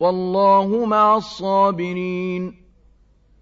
وَاللَّهُ مَعَ الصَّابِرِينَ